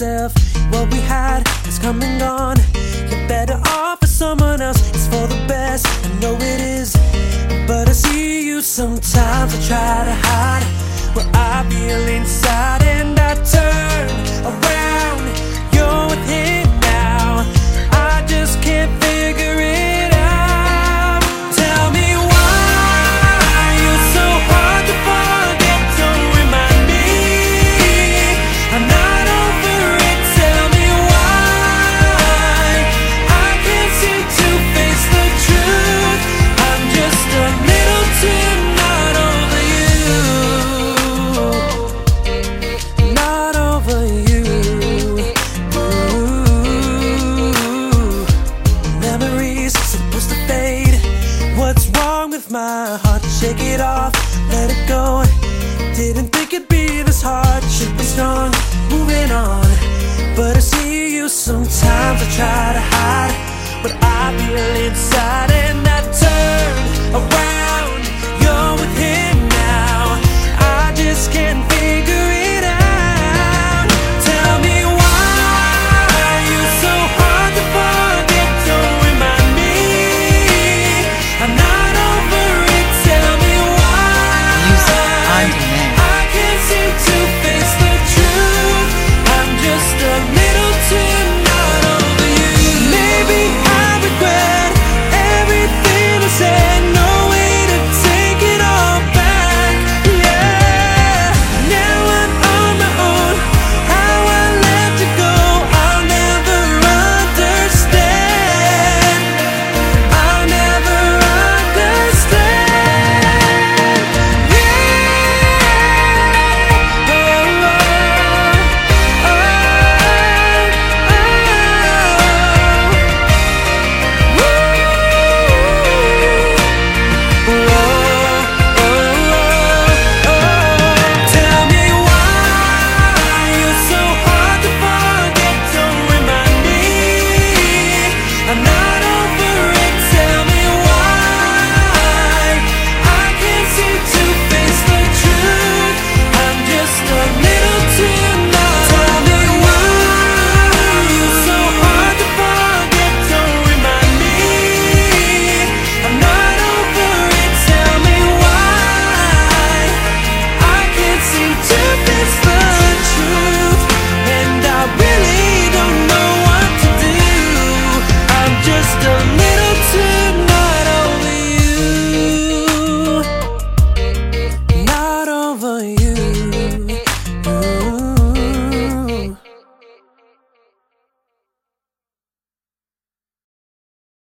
yourself. What we had has come and gone. You're better off with someone else. It's for the best. I know it is, but I see you sometimes. I try to hide. Didn't think it'd be this hard. Should be strong, moving on. But I see you sometimes. I try to hide but I feel inside.